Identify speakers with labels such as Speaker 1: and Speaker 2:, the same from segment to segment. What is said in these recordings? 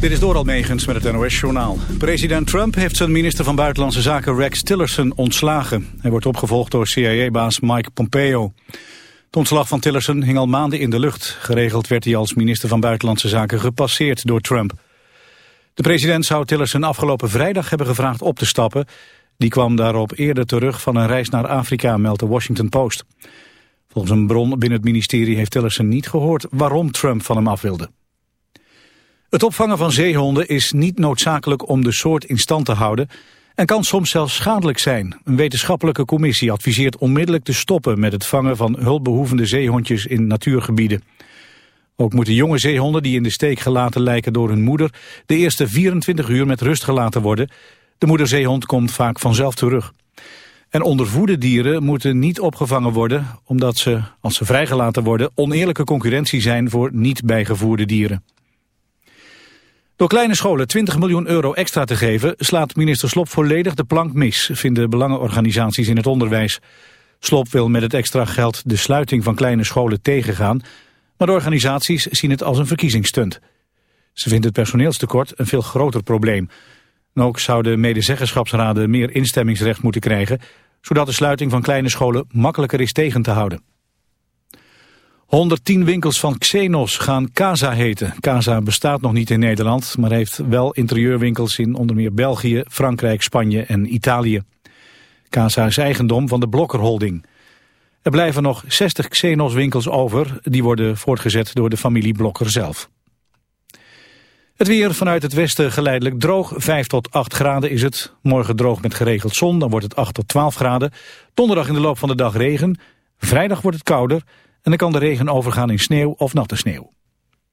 Speaker 1: Dit is Doral Megens met het NOS-journaal. President Trump heeft zijn minister van Buitenlandse Zaken Rex Tillerson ontslagen. Hij wordt opgevolgd door CIA-baas Mike Pompeo. Het ontslag van Tillerson hing al maanden in de lucht. Geregeld werd hij als minister van Buitenlandse Zaken gepasseerd door Trump. De president zou Tillerson afgelopen vrijdag hebben gevraagd op te stappen. Die kwam daarop eerder terug van een reis naar Afrika, meldt de Washington Post. Volgens een bron binnen het ministerie heeft Tillerson niet gehoord waarom Trump van hem af wilde. Het opvangen van zeehonden is niet noodzakelijk om de soort in stand te houden en kan soms zelfs schadelijk zijn. Een wetenschappelijke commissie adviseert onmiddellijk te stoppen met het vangen van hulpbehoevende zeehondjes in natuurgebieden. Ook moeten jonge zeehonden die in de steek gelaten lijken door hun moeder de eerste 24 uur met rust gelaten worden. De moederzeehond komt vaak vanzelf terug. En ondervoede dieren moeten niet opgevangen worden omdat ze, als ze vrijgelaten worden, oneerlijke concurrentie zijn voor niet bijgevoerde dieren. Door kleine scholen 20 miljoen euro extra te geven... slaat minister Slop volledig de plank mis... vinden belangenorganisaties in het onderwijs. Slop wil met het extra geld de sluiting van kleine scholen tegengaan... maar de organisaties zien het als een verkiezingsstunt. Ze vindt het personeelstekort een veel groter probleem. Ook zouden medezeggenschapsraden meer instemmingsrecht moeten krijgen... zodat de sluiting van kleine scholen makkelijker is tegen te houden. 110 winkels van Xenos gaan Casa heten. Casa bestaat nog niet in Nederland, maar heeft wel interieurwinkels in onder meer België, Frankrijk, Spanje en Italië. Casa is eigendom van de Blokker Holding. Er blijven nog 60 Xenos winkels over, die worden voortgezet door de familie Blokker zelf. Het weer vanuit het westen geleidelijk droog, 5 tot 8 graden is het. Morgen droog met geregeld zon, dan wordt het 8 tot 12 graden. Donderdag in de loop van de dag regen. Vrijdag wordt het kouder en dan kan de regen overgaan in sneeuw of natte sneeuw.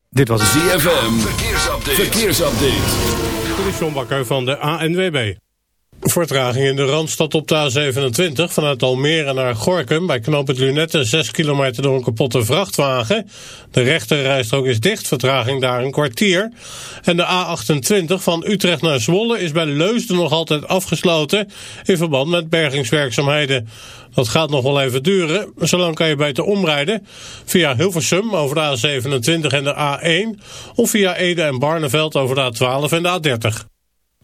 Speaker 2: Dit was het ZFM. Verkeersupdate.
Speaker 3: Verkeersupdate. Dit is John Bakker van de ANWB. Vertraging in de Randstad op de A27 vanuit Almere naar Gorkum. Bij knoop het Lunette 6 kilometer door een kapotte vrachtwagen. De rechterrijstrook is dicht, vertraging daar een kwartier. En de A28 van Utrecht naar Zwolle is bij Leusden nog altijd afgesloten... in verband met bergingswerkzaamheden. Dat gaat nog wel even duren. Zolang kan je beter omrijden via Hilversum over de A27 en de A1... of via Ede en Barneveld over de A12 en de A30.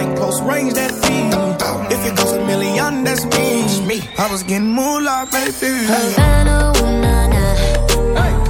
Speaker 4: Me.
Speaker 5: Point blank, close range, that feed. If it goes a million, that's me. me. I was getting moolah, baby.
Speaker 6: Havana, ooh, na, na. Half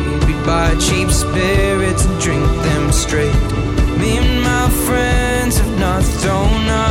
Speaker 7: Buy cheap spirits and drink them straight. Me and my friends have not thrown up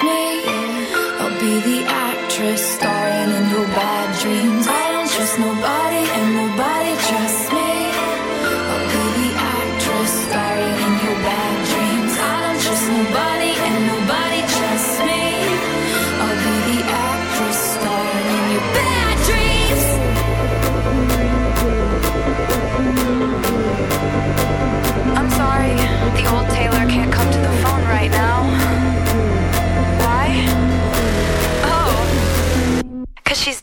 Speaker 4: me be the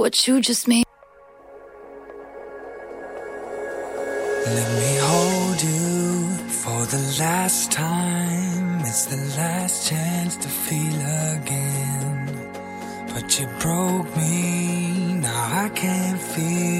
Speaker 4: what you just made.
Speaker 8: Let me hold you for the last time. It's the last chance to feel again. But you broke me, now I can't feel.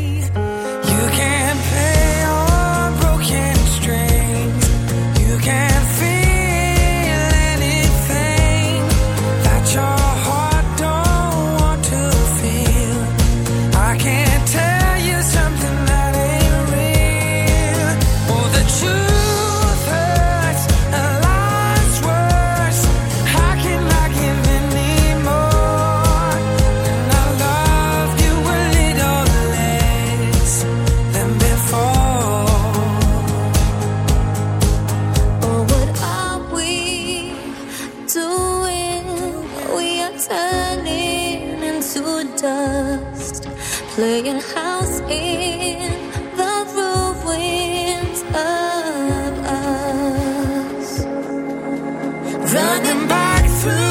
Speaker 8: Running back through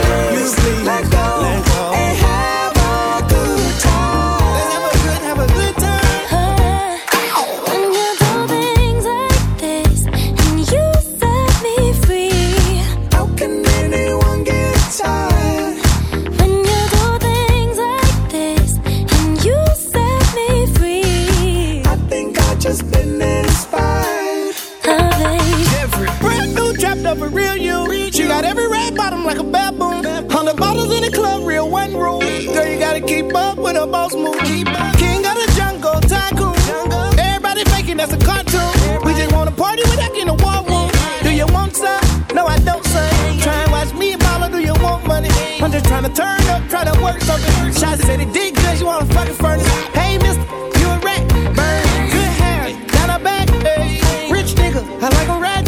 Speaker 9: Turn up, try to work something. Shots said it did good, you wanna fucking furnace. Hey, mister, you a rat. Burn, good hair, down her back. Hey. Rich nigga, I like a rat.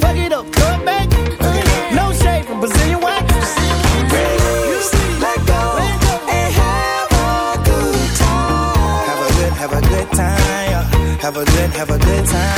Speaker 9: Fuck it up, throw it back. No shade from Brazilian wax. Let go, and have a good time. Have a good, have a good time. Have a good, have a good time.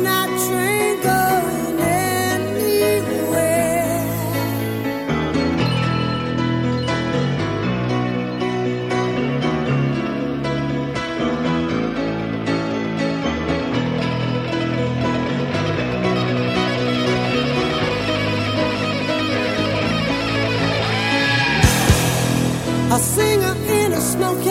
Speaker 9: in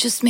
Speaker 4: just me.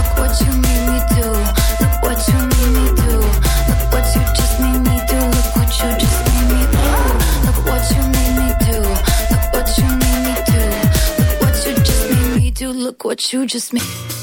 Speaker 4: you just made.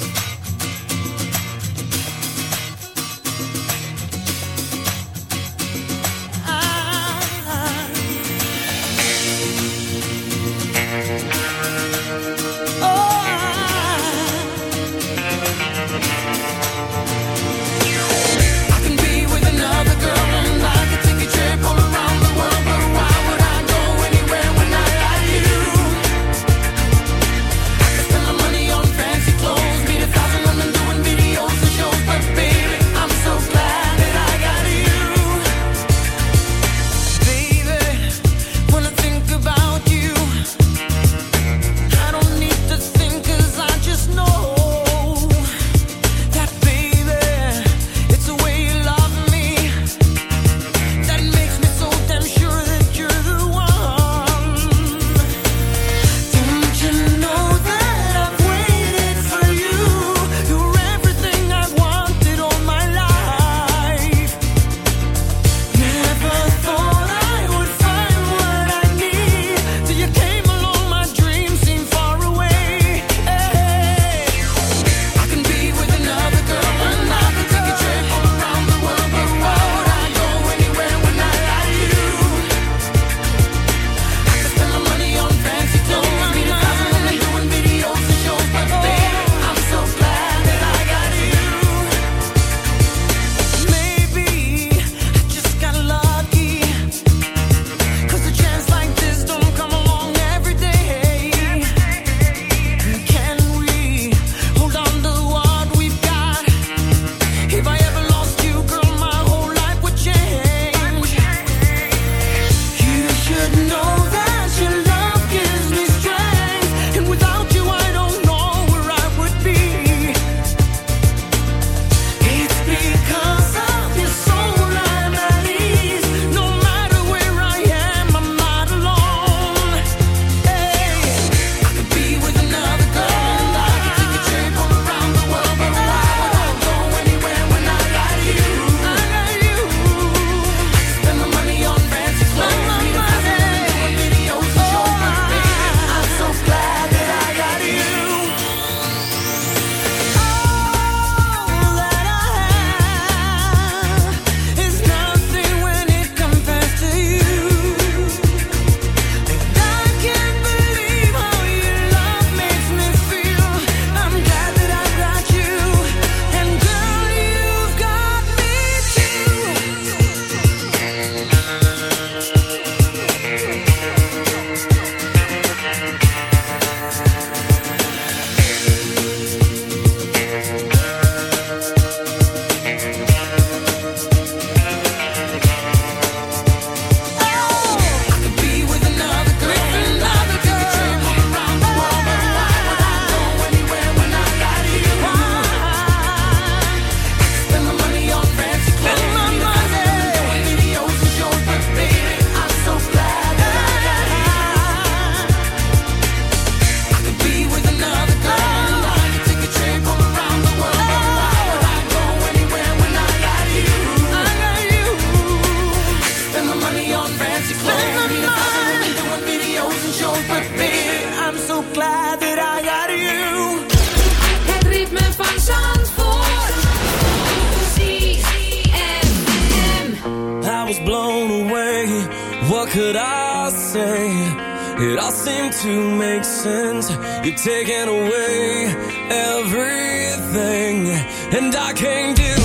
Speaker 10: You're taking away everything, and I can't do.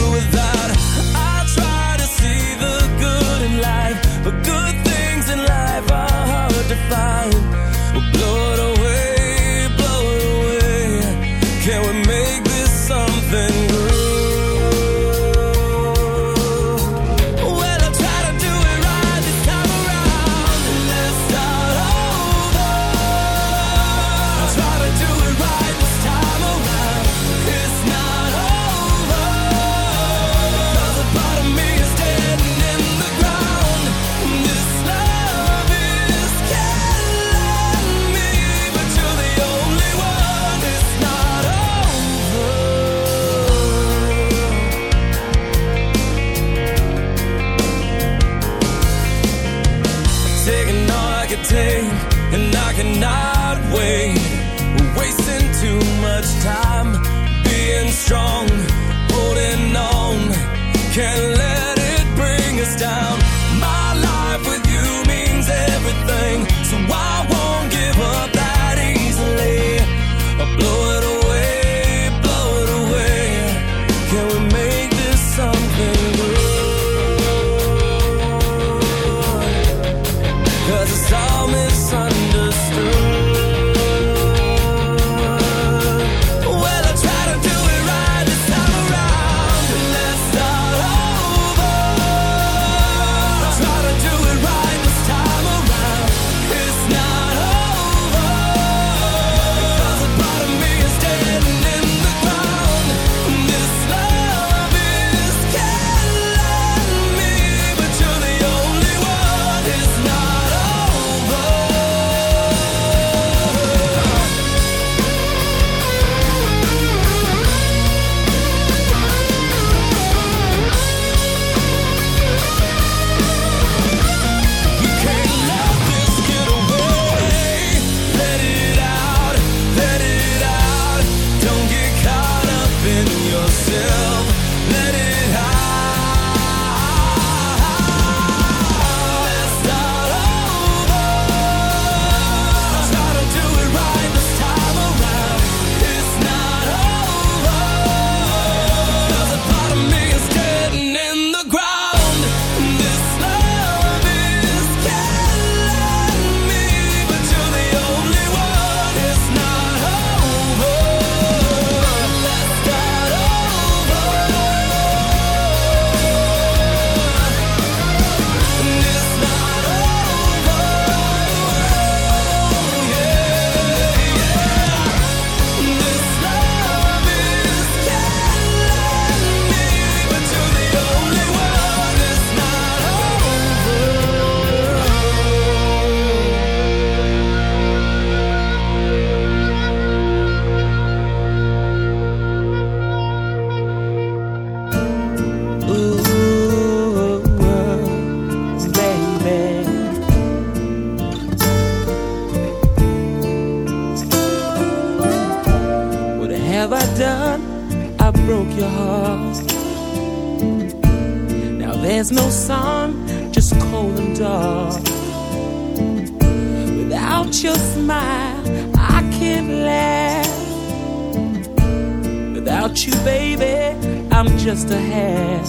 Speaker 11: without you, baby, I'm just a hat.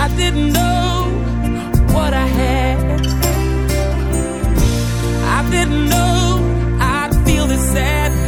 Speaker 11: I didn't know what I had. I didn't know I'd feel this sad.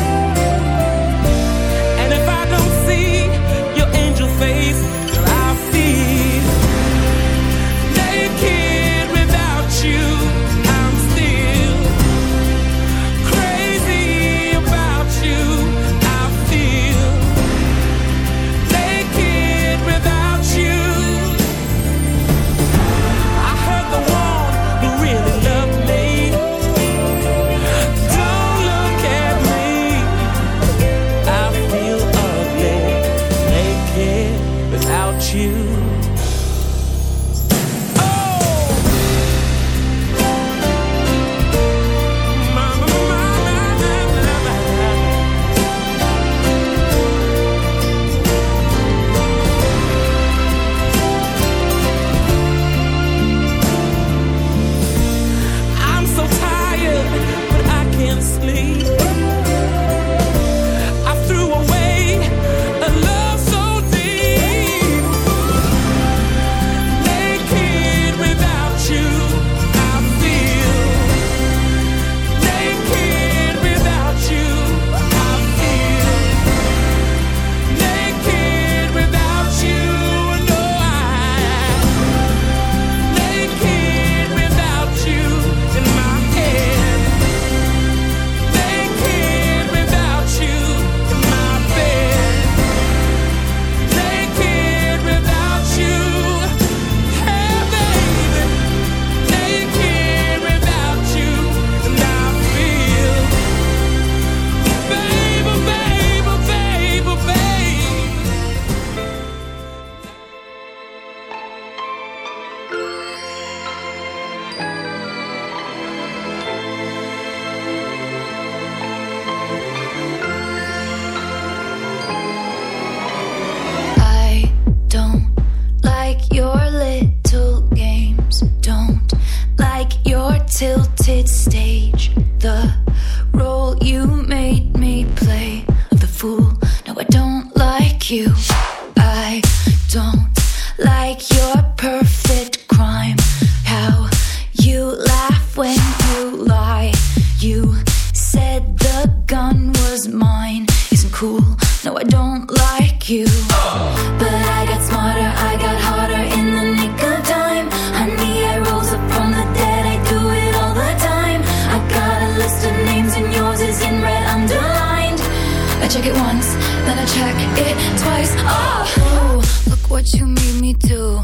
Speaker 4: In red underlined. I check it once, then I check it twice. Oh, Ooh, look what you made me do.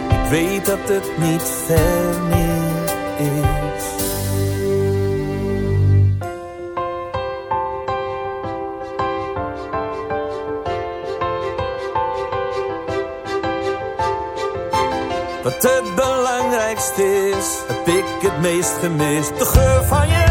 Speaker 12: weet dat het niet ver meer is. Wat het belangrijkst is, heb ik het meest gemist. De geur van je